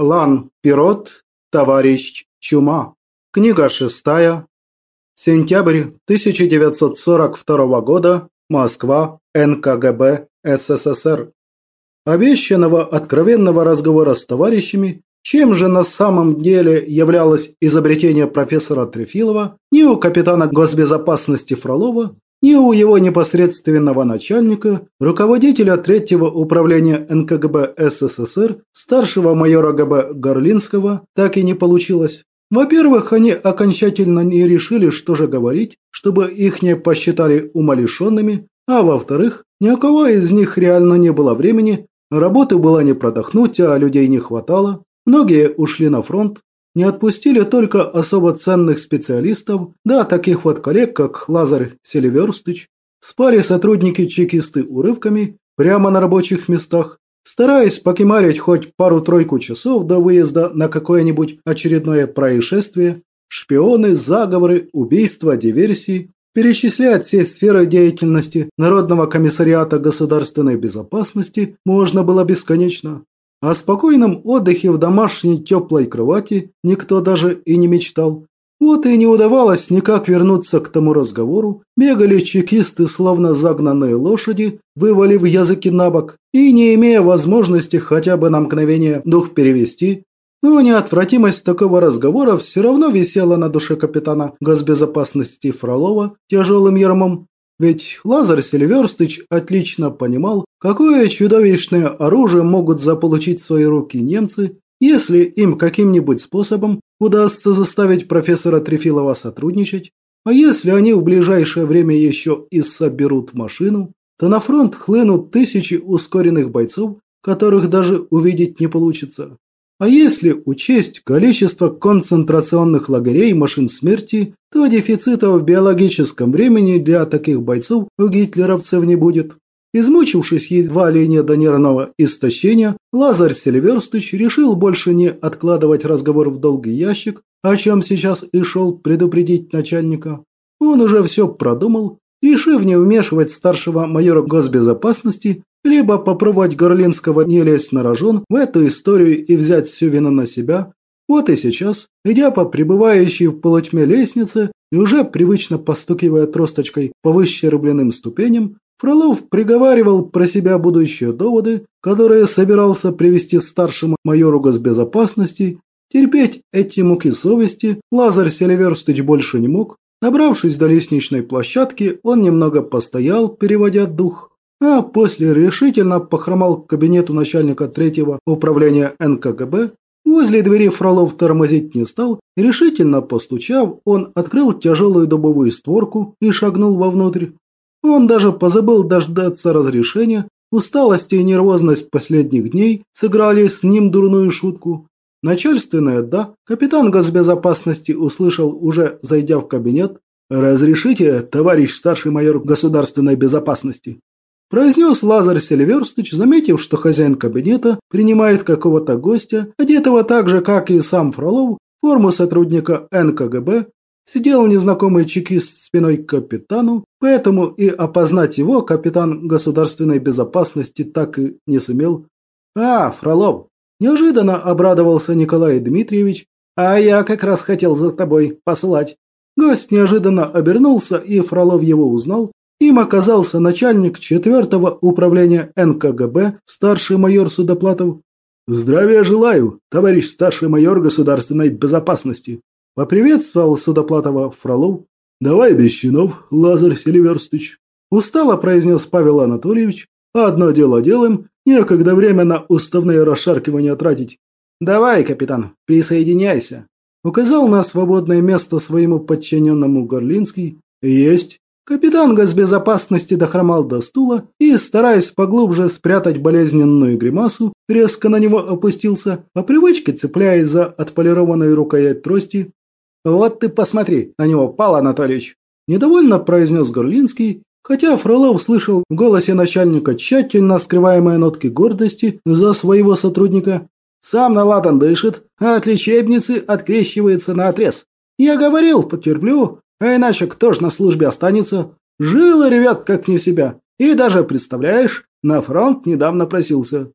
Лан Пирот, товарищ Чума. Книга шестая. Сентябрь 1942 года. Москва. НКГБ СССР. Обещанного откровенного разговора с товарищами, чем же на самом деле являлось изобретение профессора Трефилова, ни у капитана госбезопасности Фролова, ни у его непосредственного начальника, руководителя третьего управления НКГБ СССР, старшего майора ГБ Горлинского, так и не получилось. Во-первых, они окончательно не решили, что же говорить, чтобы их не посчитали умалишенными, а во-вторых, ни у кого из них реально не было времени, работы было не продохнуть, а людей не хватало, многие ушли на фронт, не отпустили только особо ценных специалистов, да таких вот коллег, как Лазарь Селиверстыч. Спали сотрудники-чекисты урывками прямо на рабочих местах, стараясь покемарить хоть пару-тройку часов до выезда на какое-нибудь очередное происшествие, шпионы, заговоры, убийства, диверсии, перечислять все сферы деятельности Народного комиссариата государственной безопасности можно было бесконечно. О спокойном отдыхе в домашней теплой кровати никто даже и не мечтал. Вот и не удавалось никак вернуться к тому разговору, бегали чекисты, словно загнанные лошади, вывалив языки на бок, и не имея возможности хотя бы на мгновение дух перевести, но неотвратимость такого разговора все равно висела на душе капитана госбезопасности Фролова тяжелым ермом, ведь Лазарь Сильверстыч отлично понимал, какое чудовищное оружие могут заполучить в свои руки немцы, если им каким-нибудь способом удастся заставить профессора Трефилова сотрудничать, а если они в ближайшее время еще и соберут машину, то на фронт хлынут тысячи ускоренных бойцов, которых даже увидеть не получится. А если учесть количество концентрационных лагерей машин смерти, то дефицита в биологическом времени для таких бойцов у гитлеровцев не будет. Измучившись едва ли не до нервного истощения, Лазарь Сильверстыч решил больше не откладывать разговор в долгий ящик, о чем сейчас и шел предупредить начальника. Он уже все продумал, решив не вмешивать старшего майора госбезопасности либо попробовать Горлинского не лезть на рожон в эту историю и взять всю вину на себя. Вот и сейчас, идя по пребывающей в полутьме лестнице и уже привычно постукивая тросточкой по выщербленным ступеням, Фролов приговаривал про себя будущие доводы, которые собирался привести старшему майору госбезопасности. Терпеть эти муки совести Лазарь Селиверстыч больше не мог. Набравшись до лестничной площадки, он немного постоял, переводя дух а после решительно похромал к кабинету начальника третьего управления НКГБ. Возле двери Фролов тормозить не стал, решительно постучав, он открыл тяжелую дубовую створку и шагнул вовнутрь. Он даже позабыл дождаться разрешения, усталость и нервозность последних дней сыграли с ним дурную шутку. Начальственное «да» капитан госбезопасности услышал, уже зайдя в кабинет. «Разрешите, товарищ старший майор государственной безопасности?» Произнес Лазарь Селиверстыч, заметив, что хозяин кабинета принимает какого-то гостя, одетого так же, как и сам Фролов, форму сотрудника НКГБ, сидел незнакомый чекист спиной к капитану, поэтому и опознать его капитан государственной безопасности так и не сумел. «А, Фролов!» – неожиданно обрадовался Николай Дмитриевич, «а я как раз хотел за тобой послать». Гость неожиданно обернулся, и Фролов его узнал, им оказался начальник четвертого управления НКГБ, старший майор Судоплатов. «Здравия желаю, товарищ старший майор государственной безопасности!» Поприветствовал Судоплатова Фролов. «Давай без чинов, Лазарь Селиверстыч!» Устало произнес Павел Анатольевич. «Одно дело делаем, некогда время на уставные расшаркивания тратить». «Давай, капитан, присоединяйся!» Указал на свободное место своему подчиненному Горлинский. «Есть!» Капитан госбезопасности дохромал до стула и, стараясь поглубже спрятать болезненную гримасу, резко на него опустился, по привычке цепляясь за отполированную рукоять трости. «Вот ты посмотри на него, Пал Анатольевич!» Недовольно произнес Горлинский, хотя Фролов слышал в голосе начальника тщательно скрываемые нотки гордости за своего сотрудника. «Сам на ладан дышит, а от лечебницы открещивается на отрез. Я говорил, потерплю, а иначе кто ж на службе останется? Жило ревят как не себя. И даже, представляешь, на фронт недавно просился.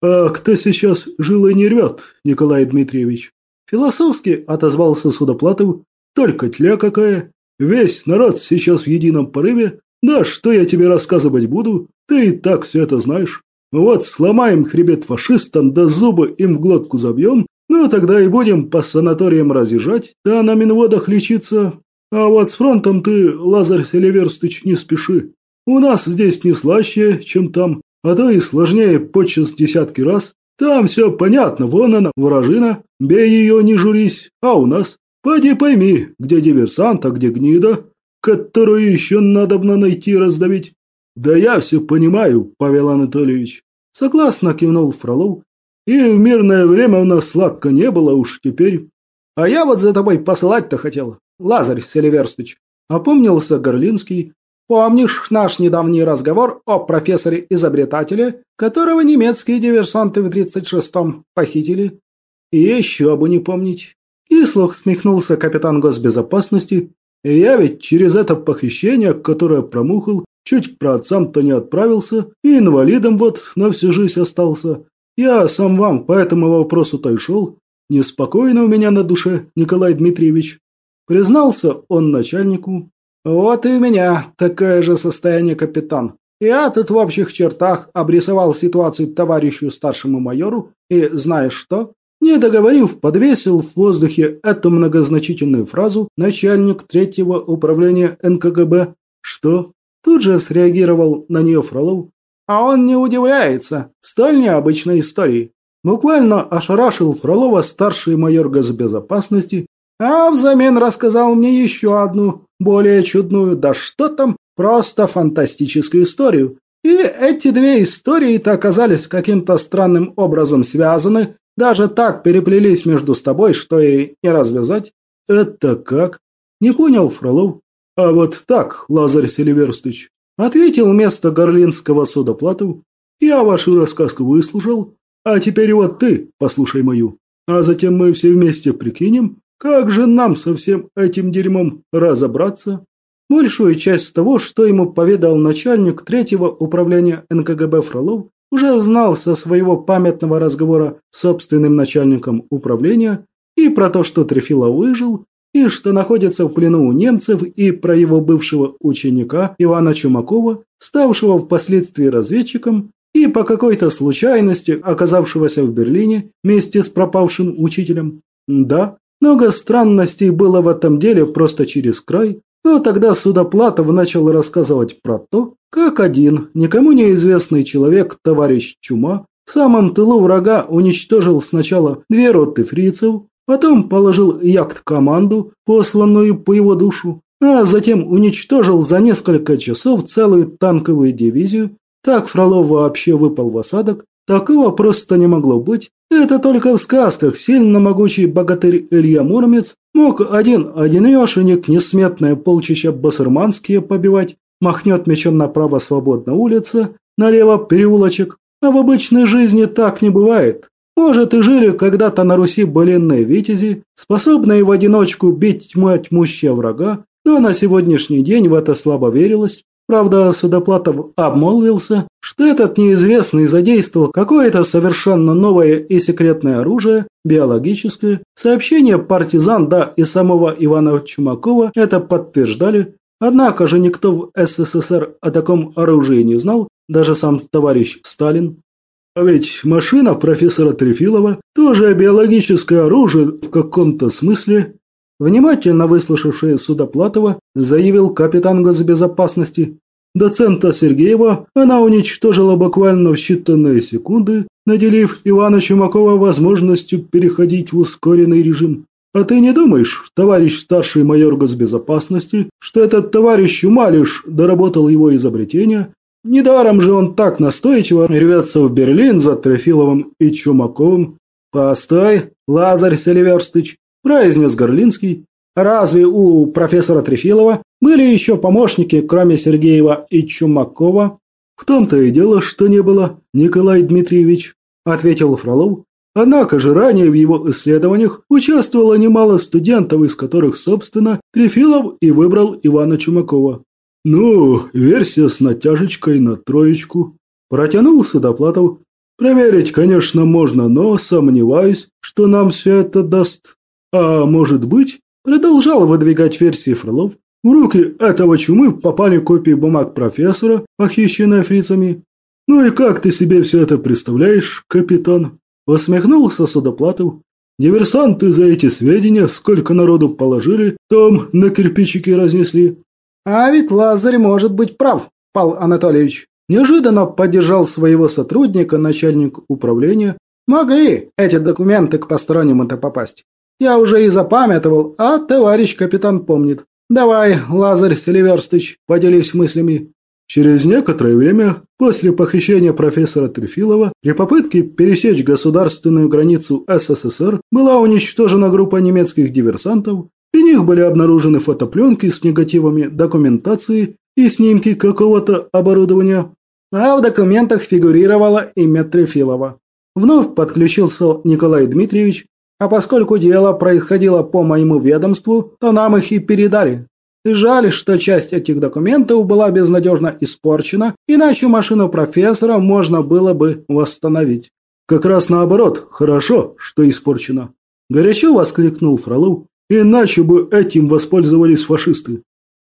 «А кто сейчас жилы не рвет, Николай Дмитриевич?» Философски отозвался Судоплатов. «Только тля какая! Весь народ сейчас в едином порыве. Да что я тебе рассказывать буду? Ты и так все это знаешь. Вот сломаем хребет фашистам, да зубы им в глотку забьем, ну тогда и будем по санаториям разъезжать, да на минводах лечиться. А вот с фронтом ты, Лазарь Селиверстыч, не спеши. У нас здесь не слаще, чем там, а то и сложнее подчас десятки раз. Там все понятно, вон она, вражина, бей ее, не журись, а у нас? Пойди пойми, где диверсант, а где гнида, которую еще надобно найти раздавить. Да я все понимаю, Павел Анатольевич. Согласно кивнул Фролов. И в мирное время у нас сладко не было уж теперь. А я вот за тобой посылать-то хотел, Лазарь Селиверстыч. Опомнился Горлинский, Помнишь наш недавний разговор о профессоре-изобретателе, которого немецкие диверсанты в 36-м похитили? И еще бы не помнить. Кислых смехнулся капитан госбезопасности. Я ведь через это похищение, которое промухал, чуть к праотцам-то не отправился, и инвалидом вот на всю жизнь остался. Я сам вам по этому вопросу-то и шел. Неспокойно у меня на душе, Николай Дмитриевич. Признался он начальнику, «Вот и у меня такое же состояние, капитан. Я тут в общих чертах обрисовал ситуацию товарищу старшему майору, и знаешь что?» Не договорив, подвесил в воздухе эту многозначительную фразу начальник третьего управления НКГБ. «Что?» Тут же среагировал на нее Фролов. А он не удивляется столь необычной истории. Буквально ошарашил Фролова старший майор госбезопасности, а взамен рассказал мне еще одну, более чудную, да что там, просто фантастическую историю. И эти две истории-то оказались каким-то странным образом связаны, даже так переплелись между с тобой, что и не развязать. Это как? Не понял Фролов. А вот так, Лазарь Селиверстыч, ответил вместо горлинского судоплату. Я вашу рассказку выслушал, а теперь вот ты послушай мою. А затем мы все вместе прикинем, как же нам со всем этим дерьмом разобраться? Большую часть того, что ему поведал начальник третьего управления НКГБ Фролов, уже знал со своего памятного разговора с собственным начальником управления и про то, что Трефилов выжил, и что находится в плену у немцев, и про его бывшего ученика Ивана Чумакова, ставшего впоследствии разведчиком, и по какой-то случайности оказавшегося в Берлине вместе с пропавшим учителем. Да, много странностей было в этом деле просто через край, но тогда Судоплатов начал рассказывать про то, как один, никому неизвестный человек, товарищ Чума, в самом тылу врага уничтожил сначала две роты фрицев, потом положил яхт-команду, посланную по его душу, а затем уничтожил за несколько часов целую танковую дивизию. Так Фролов вообще выпал в осадок, такого просто не могло быть, это только в сказках сильно могучий богатырь Илья Муромец мог один-одинешенек несметное полчища басурманские побивать, махнет мечом направо свободно улица, налево переулочек, а в обычной жизни так не бывает. Может, и жили когда-то на Руси былинные витязи, способные в одиночку бить тьму тьмущего врага, но на сегодняшний день в это слабо верилось, Правда, Судоплатов обмолвился, что этот неизвестный задействовал какое-то совершенно новое и секретное оружие, биологическое. Сообщения партизан, да и самого Ивана Чумакова это подтверждали. Однако же никто в СССР о таком оружии не знал, даже сам товарищ Сталин. А ведь машина профессора Трефилова тоже биологическое оружие в каком-то смысле, Внимательно выслушавший Судоплатова, заявил капитан госбезопасности. Доцента Сергеева она уничтожила буквально в считанные секунды, наделив Ивана Чумакова возможностью переходить в ускоренный режим. А ты не думаешь, товарищ старший майор госбезопасности, что этот товарищ Умалиш доработал его изобретение? Недаром же он так настойчиво рвется в Берлин за Трефиловым и Чумаковым. Постой, Лазарь Селиверстыч, произнес Горлинский. «Разве у профессора Трефилова были еще помощники, кроме Сергеева и Чумакова?» «В том-то и дело, что не было, Николай Дмитриевич», – ответил Фролов. Однако же ранее в его исследованиях участвовало немало студентов, из которых, собственно, Трефилов и выбрал Ивана Чумакова. «Ну, версия с натяжечкой на троечку», – протянул Судоплатов. Проверить, конечно, можно, но сомневаюсь, что нам все это даст. А может быть, продолжал выдвигать версии Фролов, в руки этого чумы попали копии бумаг профессора, похищенные фрицами. Ну и как ты себе все это представляешь, капитан? Усмехнулся Судоплатов. Диверсанты за эти сведения сколько народу положили, там на кирпичики разнесли. А ведь Лазарь может быть прав, Пал Анатольевич. Неожиданно поддержал своего сотрудника начальник управления. Могли эти документы к посторонним это попасть. Я уже и запамятовал, а товарищ капитан помнит. Давай, Лазарь Селиверстыч, поделись мыслями. Через некоторое время, после похищения профессора Трефилова, при попытке пересечь государственную границу СССР была уничтожена группа немецких диверсантов, при них были обнаружены фотопленки с негативами документации и снимки какого-то оборудования, а в документах фигурировало имя Трефилова. Вновь подключился Николай Дмитриевич, а поскольку дело происходило по моему ведомству, то нам их и передали. И жаль, что часть этих документов была безнадежно испорчена, иначе машину профессора можно было бы восстановить. Как раз наоборот, хорошо, что испорчена. Горячо воскликнул Фролов. Иначе бы этим воспользовались фашисты.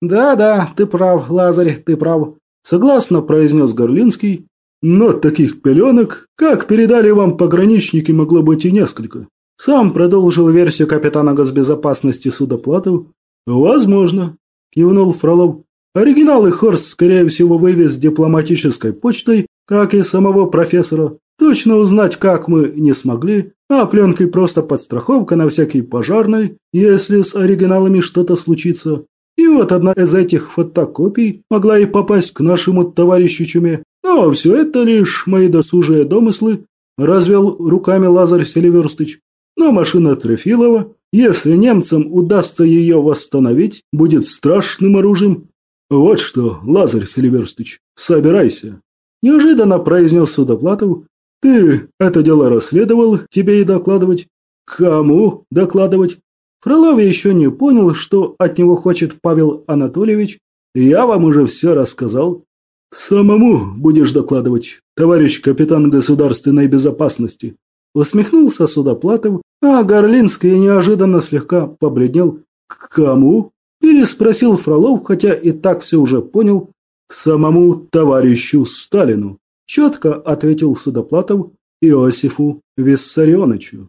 Да-да, ты прав, Лазарь, ты прав. Согласно произнес Горлинский. Но таких пеленок, как передали вам пограничники, могло быть и несколько. Сам продолжил версию капитана госбезопасности Судоплатов. «Возможно», – кивнул Фролов. «Оригиналы Хорст, скорее всего, вывез дипломатической почтой, как и самого профессора. Точно узнать, как мы, не смогли, а пленкой просто подстраховка на всякий пожарный, если с оригиналами что-то случится. И вот одна из этих фотокопий могла и попасть к нашему товарищу Чуме. Но все это лишь мои досужие домыслы, развел руками Лазарь Селиверстыч. Но машина Трефилова, если немцам удастся ее восстановить, будет страшным оружием. Вот что, Лазарь Селиверстыч, собирайся. Неожиданно произнес Судоплатов. Ты это дело расследовал, тебе и докладывать. Кому докладывать? Фролов еще не понял, что от него хочет Павел Анатольевич. Я вам уже все рассказал. Самому будешь докладывать, товарищ капитан государственной безопасности. Усмехнулся Судоплатов, а Горлинский неожиданно слегка побледнел. «К кому?» – переспросил Фролов, хотя и так все уже понял. «Самому товарищу Сталину», – четко ответил Судоплатов Иосифу Виссарионовичу.